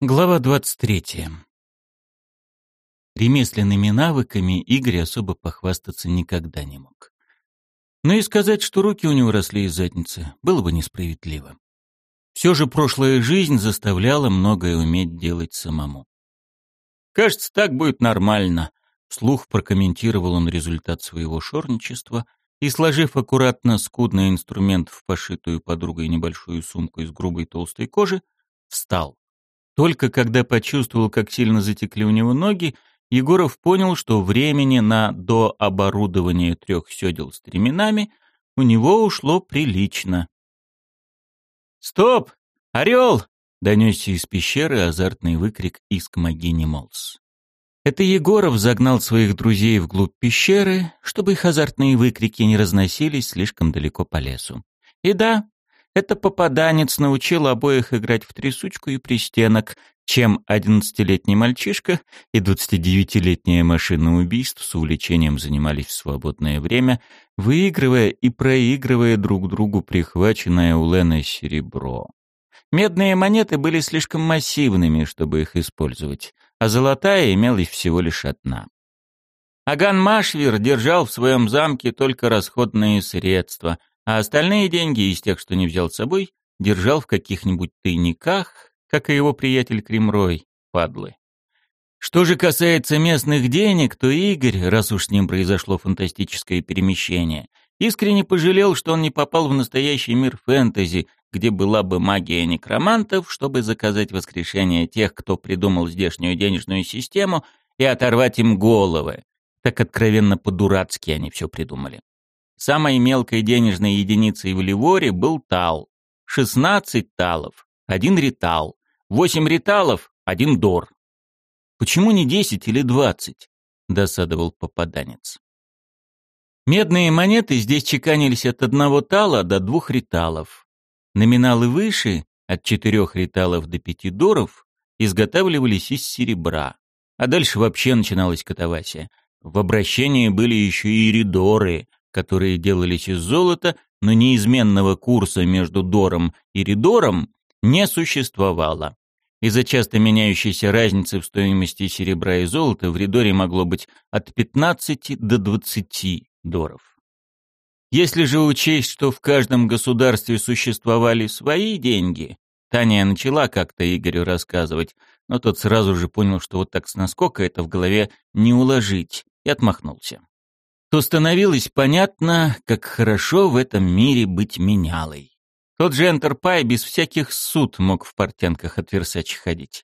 Глава 23. Ремесленными навыками Игорь особо похвастаться никогда не мог. Но и сказать, что руки у него росли из задницы, было бы несправедливо. Все же прошлая жизнь заставляла многое уметь делать самому. «Кажется, так будет нормально», — вслух прокомментировал он результат своего шорничества и, сложив аккуратно скудный инструмент в пошитую подругой небольшую сумку из грубой толстой кожи, встал. Только когда почувствовал, как сильно затекли у него ноги, Егоров понял, что времени на дооборудование трех сёдел с стременами у него ушло прилично. «Стоп! Орел!» — донесся из пещеры азартный выкрик из Кмагини Молс. Это Егоров загнал своих друзей вглубь пещеры, чтобы их азартные выкрики не разносились слишком далеко по лесу. И да, это попаданец научил обоих играть в трясучку и пристенок, чем одиннадцатилетний мальчишка и двадцатидевятилетняя машина убийств с увлечением занимались в свободное время, выигрывая и проигрывая друг другу прихваченное у Лены серебро. Медные монеты были слишком массивными, чтобы их использовать, а золотая имелась всего лишь одна. Аган Машвир держал в своем замке только расходные средства — а остальные деньги из тех, что не взял с собой, держал в каких-нибудь тайниках, как и его приятель Кремрой, падлы. Что же касается местных денег, то Игорь, раз уж с ним произошло фантастическое перемещение, искренне пожалел, что он не попал в настоящий мир фэнтези, где была бы магия некромантов, чтобы заказать воскрешение тех, кто придумал здешнюю денежную систему, и оторвать им головы. Так откровенно по-дурацки они все придумали. Самой мелкой денежной единицей в Ливоре был тал. 16 талов, один ритал. 8 риталов, один дор. Почему не 10 или 20? досадовал попаданец. Медные монеты здесь чеканились от одного тала до двух риталов. Номиналы выше, от четырех риталов до пяти доров, изготавливались из серебра. А дальше вообще начиналась катавасия. В обращении были еще и ридоры, которые делались из золота, но неизменного курса между Дором и Ридором не существовало. Из-за часто меняющейся разницы в стоимости серебра и золота в Ридоре могло быть от 15 до 20 доров. Если же учесть, что в каждом государстве существовали свои деньги, Таня начала как-то Игорю рассказывать, но тот сразу же понял, что вот так с наскока это в голове не уложить, и отмахнулся то становилось понятно, как хорошо в этом мире быть менялой. Тот же Энтерпай без всяких суд мог в портянках от Версачи ходить.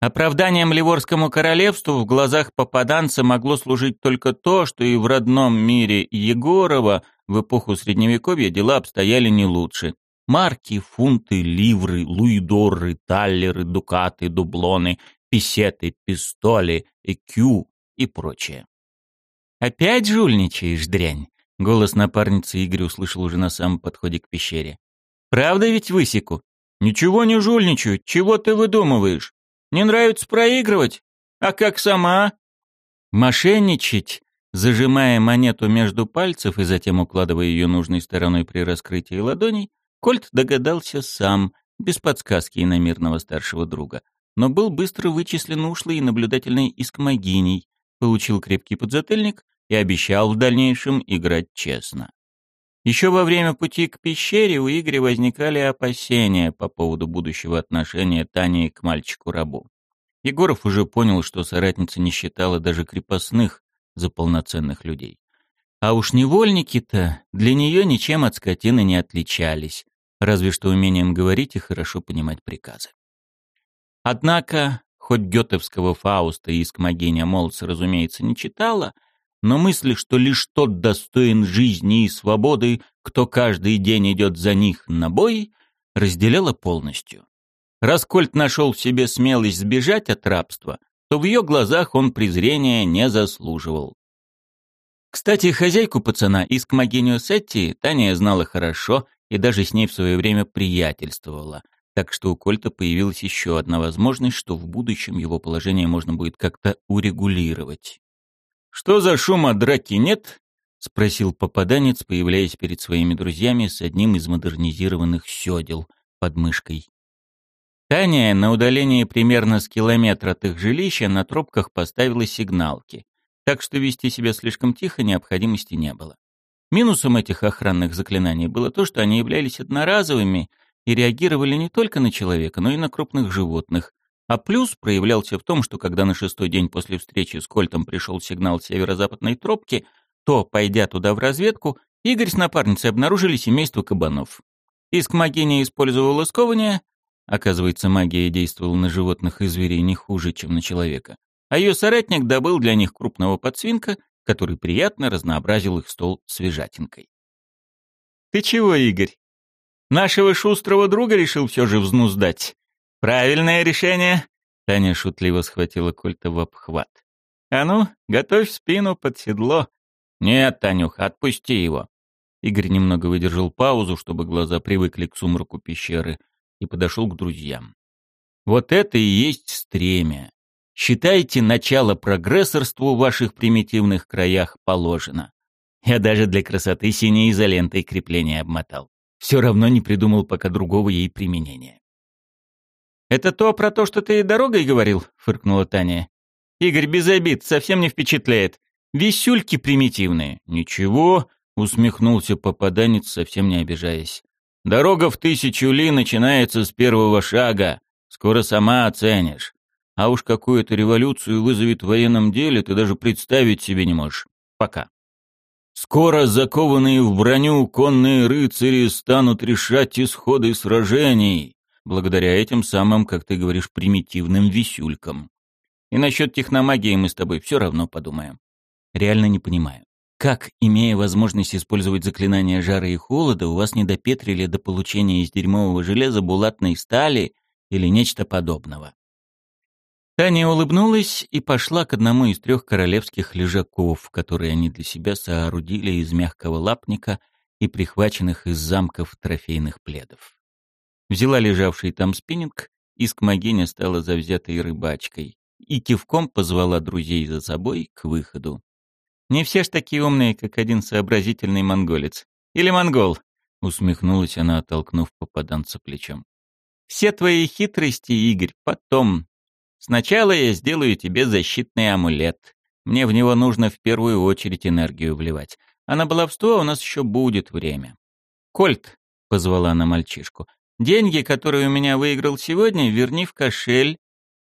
Оправданием Ливорскому королевству в глазах попаданца могло служить только то, что и в родном мире Егорова в эпоху Средневековья дела обстояли не лучше. Марки, фунты, ливры, луидоры, таллеры, дукаты, дублоны, песеты, пистоли, экю и прочее. «Опять жульничаешь, дрянь?» — голос напарницы Игорь услышал уже на самом подходе к пещере. «Правда ведь высеку?» «Ничего не жульничаю. Чего ты выдумываешь? Не нравится проигрывать? А как сама?» «Мошенничать?» Зажимая монету между пальцев и затем укладывая ее нужной стороной при раскрытии ладоней, Кольт догадался сам, без подсказки иномирного старшего друга, но был быстро вычислен ушлый и наблюдательный искмогиней, получил крепкий подзатыльник и обещал в дальнейшем играть честно. Еще во время пути к пещере у Игоря возникали опасения по поводу будущего отношения Тани к мальчику-рабу. Егоров уже понял, что соратница не считала даже крепостных за полноценных людей. А уж невольники-то для нее ничем от скотины не отличались, разве что умением говорить и хорошо понимать приказы. Однако Хоть гетовского Фауста и Искмогения Молодца, разумеется, не читала, но мысль, что лишь тот достоин жизни и свободы, кто каждый день идет за них на бой, разделяла полностью. Раскольт нашел в себе смелость сбежать от рабства, то в ее глазах он презрения не заслуживал. Кстати, хозяйку пацана, Искмогению Сетти, Таня знала хорошо и даже с ней в свое время приятельствовала – так что у Кольта появилась еще одна возможность, что в будущем его положение можно будет как-то урегулировать. «Что за шума драки нет?» — спросил попаданец, появляясь перед своими друзьями с одним из модернизированных сёдел под мышкой. Таня на удалении примерно с километра от их жилища на тропках поставила сигналки, так что вести себя слишком тихо необходимости не было. Минусом этих охранных заклинаний было то, что они являлись одноразовыми и реагировали не только на человека, но и на крупных животных. А плюс проявлялся в том, что когда на шестой день после встречи с Кольтом пришел сигнал северо-западной тропки, то, пойдя туда в разведку, Игорь с напарницей обнаружили семейство кабанов. Иск магини использовала сковывание, оказывается, магия действовала на животных и зверей не хуже, чем на человека, а ее соратник добыл для них крупного подсвинка который приятно разнообразил их стол свежатинкой. «Ты чего, Игорь? Нашего шустрого друга решил все же взнуздать? Правильное решение!» Таня шутливо схватила Кольта в обхват. «А ну, готовь спину под седло!» «Нет, Танюха, отпусти его!» Игорь немного выдержал паузу, чтобы глаза привыкли к сумраку пещеры, и подошел к друзьям. «Вот это и есть стремя. Считайте, начало прогрессорству в ваших примитивных краях положено. Я даже для красоты синей изолентой крепление обмотал. Все равно не придумал пока другого ей применения. «Это то про то, что ты дорогой говорил?» — фыркнула Таня. «Игорь, без обид, совсем не впечатляет. Висюльки примитивные». «Ничего», — усмехнулся попаданец, совсем не обижаясь. «Дорога в тысячу ли начинается с первого шага. Скоро сама оценишь. А уж какую то революцию вызовет в военном деле, ты даже представить себе не можешь. Пока. Скоро закованные в броню конные рыцари станут решать исходы сражений, благодаря этим самым, как ты говоришь, примитивным висюлькам. И насчет техномагии мы с тобой все равно подумаем. Реально не понимаю. Как, имея возможность использовать заклинания жара и холода, у вас не допетрили до получения из дерьмового железа булатной стали или нечто подобного? Таня улыбнулась и пошла к одному из трех королевских лежаков, которые они для себя соорудили из мягкого лапника и прихваченных из замков трофейных пледов. Взяла лежавший там спиннинг, и скмогиня стала завзятой рыбачкой и кивком позвала друзей за собой к выходу. «Не все ж такие умные, как один сообразительный монголец. Или монгол!» — усмехнулась она, оттолкнув попаданца плечом. «Все твои хитрости, Игорь, потом, Сначала я сделаю тебе защитный амулет. Мне в него нужно в первую очередь энергию вливать. А на баловство у нас еще будет время. «Кольт», — позвала она мальчишку, — «деньги, которые у меня выиграл сегодня, верни в кошель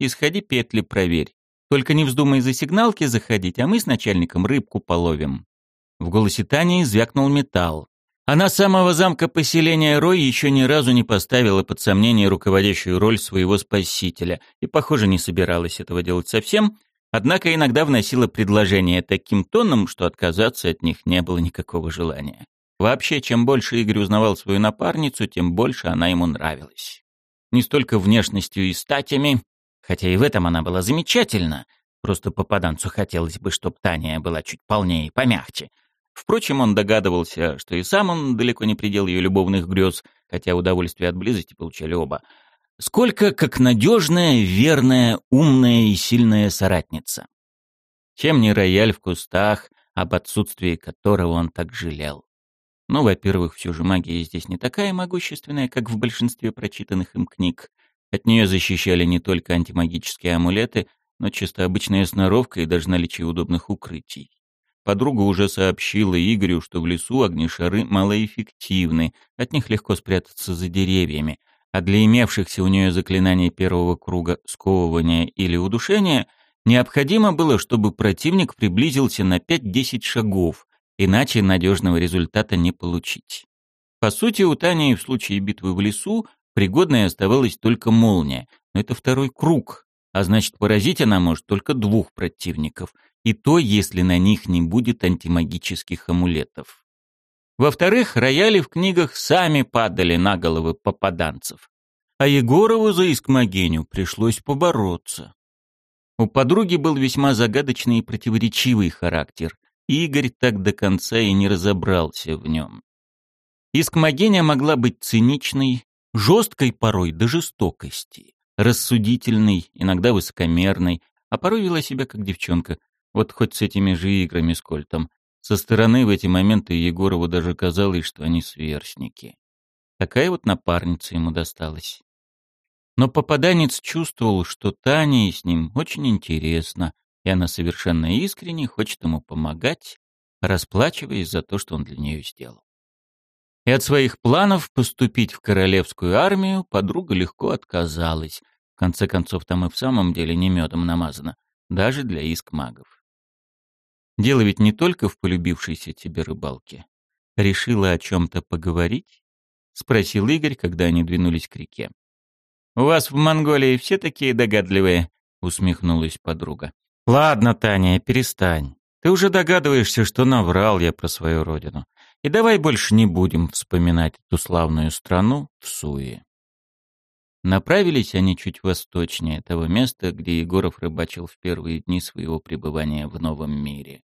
и сходи петли проверь. Только не вздумай за сигналки заходить, а мы с начальником рыбку половим». В голосе Тани звякнул металл. Она самого замка поселения Рой еще ни разу не поставила под сомнение руководящую роль своего спасителя и, похоже, не собиралась этого делать совсем, однако иногда вносила предложения таким тоном, что отказаться от них не было никакого желания. Вообще, чем больше Игорь узнавал свою напарницу, тем больше она ему нравилась. Не столько внешностью и статями, хотя и в этом она была замечательна, просто попаданцу хотелось бы, чтобы Таня была чуть полнее и помягче — Впрочем, он догадывался, что и сам он далеко не предел ее любовных грез, хотя удовольствие от близости получали оба. Сколько как надежная, верная, умная и сильная соратница. Чем не рояль в кустах, об отсутствии которого он так жалел. Ну, во-первых, все же магия здесь не такая могущественная, как в большинстве прочитанных им книг. От нее защищали не только антимагические амулеты, но чисто обычная сноровка и даже наличие удобных укрытий. Подруга уже сообщила Игорю, что в лесу огнешары малоэффективны, от них легко спрятаться за деревьями, а для имевшихся у нее заклинаний первого круга сковывания или удушения необходимо было, чтобы противник приблизился на 5-10 шагов, иначе надежного результата не получить. По сути, у Тани в случае битвы в лесу пригодной оставалась только молния, но это второй круг, а значит поразить она может только двух противников — и то, если на них не будет антимагических амулетов. Во-вторых, рояли в книгах сами падали на головы попаданцев, а Егорову за искмогеню пришлось побороться. У подруги был весьма загадочный и противоречивый характер, и Игорь так до конца и не разобрался в нем. Искмогеня могла быть циничной, жесткой порой до жестокости, рассудительной, иногда высокомерной, а порой вела себя как девчонка, вот хоть с этими же играми с Кольтом. Со стороны в эти моменты Егорову даже казалось, что они сверстники. Такая вот напарница ему досталась. Но попаданец чувствовал, что Тане с ним очень интересно, и она совершенно искренне хочет ему помогать, расплачиваясь за то, что он для нее сделал. И от своих планов поступить в королевскую армию подруга легко отказалась. В конце концов, там и в самом деле не медом намазано, даже для иск магов. Дело ведь не только в полюбившейся тебе рыбалке. Решила о чем-то поговорить? Спросил Игорь, когда они двинулись к реке. «У вас в Монголии все такие догадливые?» — усмехнулась подруга. «Ладно, Таня, перестань. Ты уже догадываешься, что наврал я про свою родину. И давай больше не будем вспоминать эту славную страну в Суе. Направились они чуть восточнее того места, где Егоров рыбачил в первые дни своего пребывания в новом мире.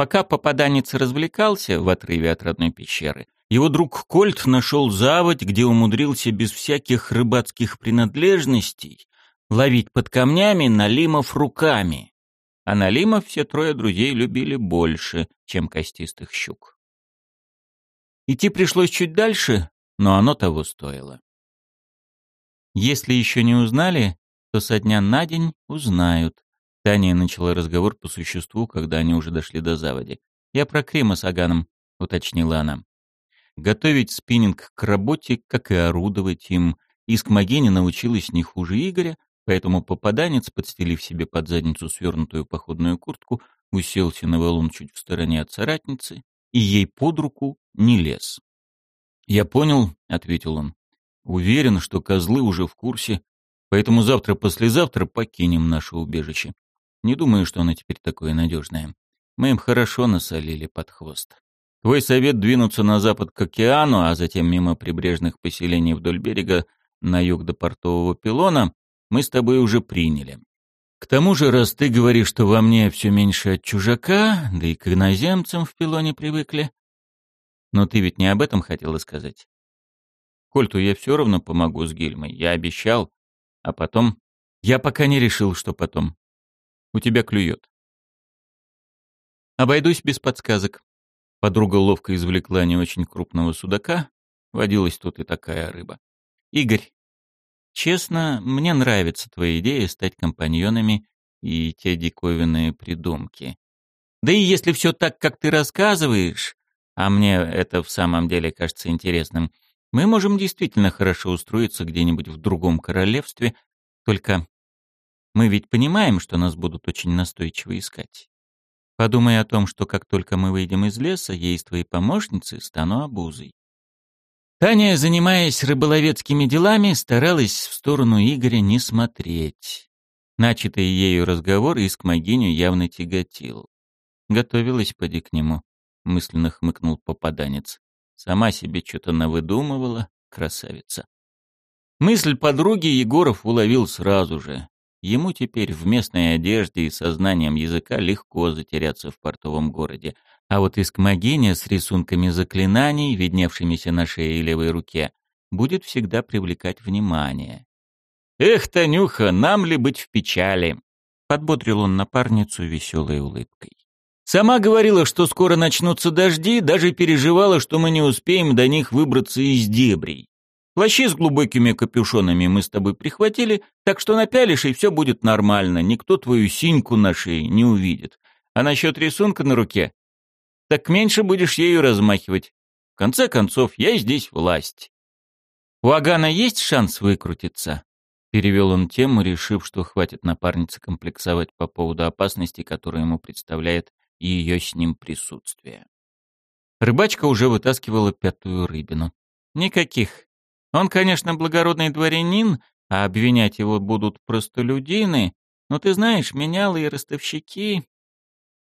Пока попаданец развлекался в отрыве от родной пещеры, его друг Кольт нашел заводь, где умудрился без всяких рыбацких принадлежностей ловить под камнями налимов руками. А налимов все трое друзей любили больше, чем костистых щук. Идти пришлось чуть дальше, но оно того стоило. Если еще не узнали, то со дня на день узнают. Таня начала разговор по существу, когда они уже дошли до заводи. «Я про Крема с Аганом», — уточнила она. Готовить спиннинг к работе, как и орудовать им, Искмогене научилась не хуже Игоря, поэтому попаданец, подстелив себе под задницу свернутую походную куртку, уселся на валун чуть в стороне от соратницы и ей под руку не лез. «Я понял», — ответил он. «Уверен, что козлы уже в курсе, поэтому завтра-послезавтра покинем наше убежище. Не думаю, что оно теперь такое надежное. Мы им хорошо насолили под хвост. Твой совет двинуться на запад к океану, а затем мимо прибрежных поселений вдоль берега на юг до портового пилона мы с тобой уже приняли. К тому же, раз ты говоришь, что во мне все меньше от чужака, да и к иноземцам в пилоне привыкли. Но ты ведь не об этом хотела сказать. Кольту я все равно помогу с Гильмой, я обещал. А потом... Я пока не решил, что потом. У тебя клюет. Обойдусь без подсказок. Подруга ловко извлекла не очень крупного судака. Водилась тут и такая рыба. Игорь, Честно, мне нравится твоя идея стать компаньонами и те диковинные придумки. Да и если все так, как ты рассказываешь, а мне это в самом деле кажется интересным, мы можем действительно хорошо устроиться где-нибудь в другом королевстве, только мы ведь понимаем, что нас будут очень настойчиво искать. Подумай о том, что как только мы выйдем из леса, я из твоей помощницы стану обузой. Таня, занимаясь рыболовецкими делами, старалась в сторону Игоря не смотреть. Начатый ею разговор Искмогиню явно тяготил. Готовилась поди к нему, мысленно хмыкнул попаданец. Сама себе что-то навыдумывала, красавица. Мысль подруги Егоров уловил сразу же. Ему теперь в местной одежде и сознанием языка легко затеряться в портовом городе, а вот искмогения с рисунками заклинаний, видневшимися на шее и левой руке, будет всегда привлекать внимание. «Эх, Танюха, нам ли быть в печали?» — подбодрил он напарницу веселой улыбкой. «Сама говорила, что скоро начнутся дожди, даже переживала, что мы не успеем до них выбраться из дебрей. Плащи с глубокими капюшонами мы с тобой прихватили, так что напялишь, и все будет нормально, никто твою синьку на шее не увидит. А насчет рисунка на руке так меньше будешь ею размахивать. В конце концов, я здесь власть. У Агана есть шанс выкрутиться? Перевел он тему, решив, что хватит напарнице комплексовать по поводу опасности, которую ему представляет ее с ним присутствие. Рыбачка уже вытаскивала пятую рыбину. Никаких. Он, конечно, благородный дворянин, а обвинять его будут простолюдины, но ты знаешь, менялы и ростовщики,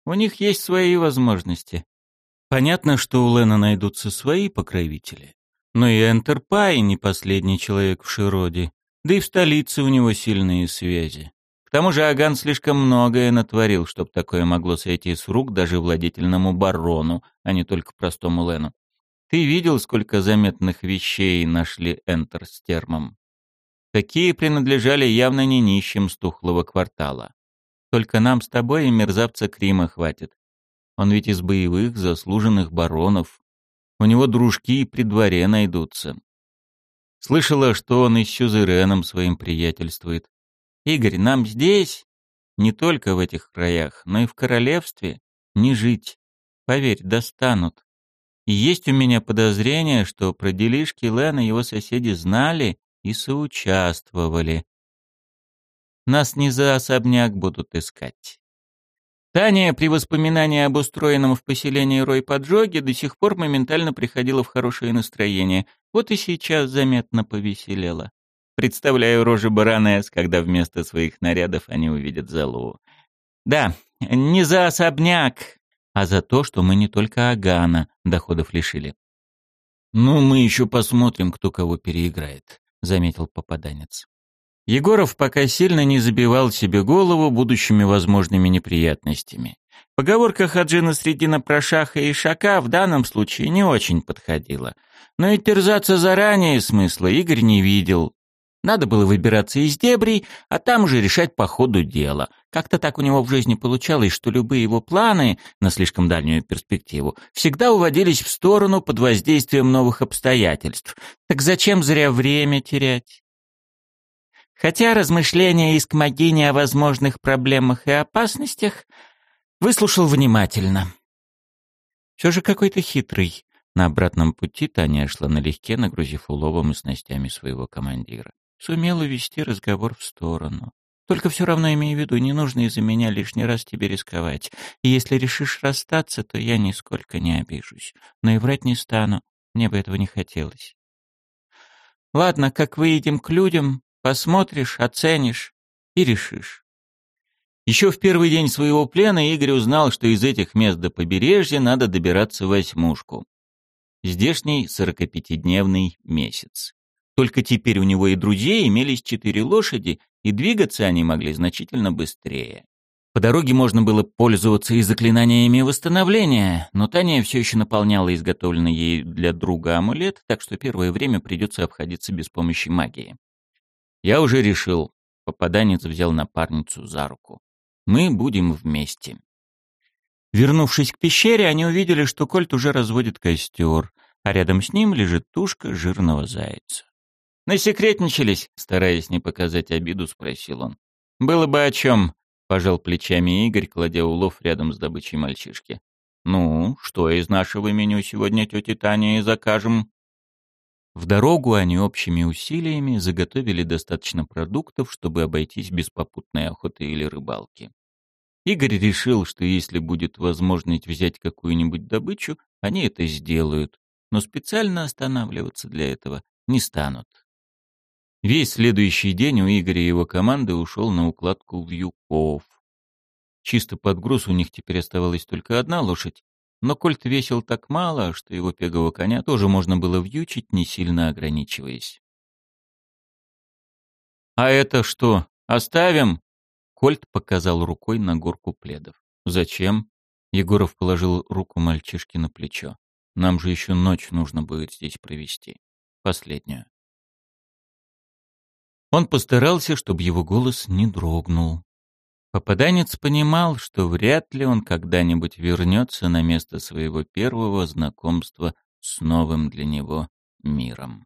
у них есть свои возможности. Понятно, что у Лена найдутся свои покровители. Но и Энтерпай не последний человек в Широде. Да и в столице у него сильные связи. К тому же Аган слишком многое натворил, чтобы такое могло сойти с рук даже владетельному барону, а не только простому Лену. Ты видел, сколько заметных вещей нашли Энтер с термом? Такие принадлежали явно не нищим стухлого квартала. Только нам с тобой и мерзавца Крима хватит. Он ведь из боевых заслуженных баронов. У него дружки и при дворе найдутся. Слышала, что он и с Сюзереном своим приятельствует. Игорь, нам здесь, не только в этих краях, но и в королевстве, не жить. Поверь, достанут. И есть у меня подозрение, что про делишки Лена его соседи знали и соучаствовали. Нас не за особняк будут искать. Таня при воспоминании об устроенном в поселении Рой поджоге до сих пор моментально приходила в хорошее настроение. Вот и сейчас заметно повеселела. Представляю рожи баронесс, когда вместо своих нарядов они увидят залу. Да, не за особняк, а за то, что мы не только Агана доходов лишили. «Ну, мы еще посмотрим, кто кого переиграет», — заметил попаданец. Егоров пока сильно не забивал себе голову будущими возможными неприятностями. Поговорка Хаджина Средина про шаха и шака в данном случае не очень подходила. Но и терзаться заранее смысла Игорь не видел. Надо было выбираться из дебрей, а там уже решать по ходу дела. Как-то так у него в жизни получалось, что любые его планы на слишком дальнюю перспективу всегда уводились в сторону под воздействием новых обстоятельств. Так зачем зря время терять? Хотя размышления из Кмагини о возможных проблемах и опасностях выслушал внимательно. Все же какой-то хитрый. На обратном пути Таня шла налегке, нагрузив уловом и снастями своего командира. Сумел увести разговор в сторону. Только все равно имею в виду, не нужно из-за меня лишний раз тебе рисковать. И если решишь расстаться, то я нисколько не обижусь. Но и врать не стану. Мне бы этого не хотелось. Ладно, как выйдем к людям, Посмотришь, оценишь и решишь. Еще в первый день своего плена Игорь узнал, что из этих мест до побережья надо добираться восьмушку. Здешний 45-дневный месяц. Только теперь у него и друзей имелись четыре лошади, и двигаться они могли значительно быстрее. По дороге можно было пользоваться и заклинаниями восстановления, но Таня все еще наполняла изготовленный ей для друга амулет, так что первое время придется обходиться без помощи магии. Я уже решил. Попаданец взял напарницу за руку. Мы будем вместе. Вернувшись к пещере, они увидели, что Кольт уже разводит костер, а рядом с ним лежит тушка жирного зайца. «Насекретничались?» — стараясь не показать обиду, спросил он. «Было бы о чем», — пожал плечами Игорь, кладя улов рядом с добычей мальчишки. «Ну, что из нашего меню сегодня тете Тане и закажем?» В дорогу они общими усилиями заготовили достаточно продуктов, чтобы обойтись без попутной охоты или рыбалки. Игорь решил, что если будет возможность взять какую-нибудь добычу, они это сделают, но специально останавливаться для этого не станут. Весь следующий день у Игоря и его команды ушел на укладку вьюков. Чисто под груз у них теперь оставалась только одна лошадь, но кольт весил так мало, что его пегового коня тоже можно было вьючить, не сильно ограничиваясь. «А это что, оставим?» Кольт показал рукой на горку пледов. «Зачем?» Егоров положил руку мальчишке на плечо. «Нам же еще ночь нужно будет здесь провести. Последнюю». Он постарался, чтобы его голос не дрогнул. Попаданец понимал, что вряд ли он когда-нибудь вернется на место своего первого знакомства с новым для него миром.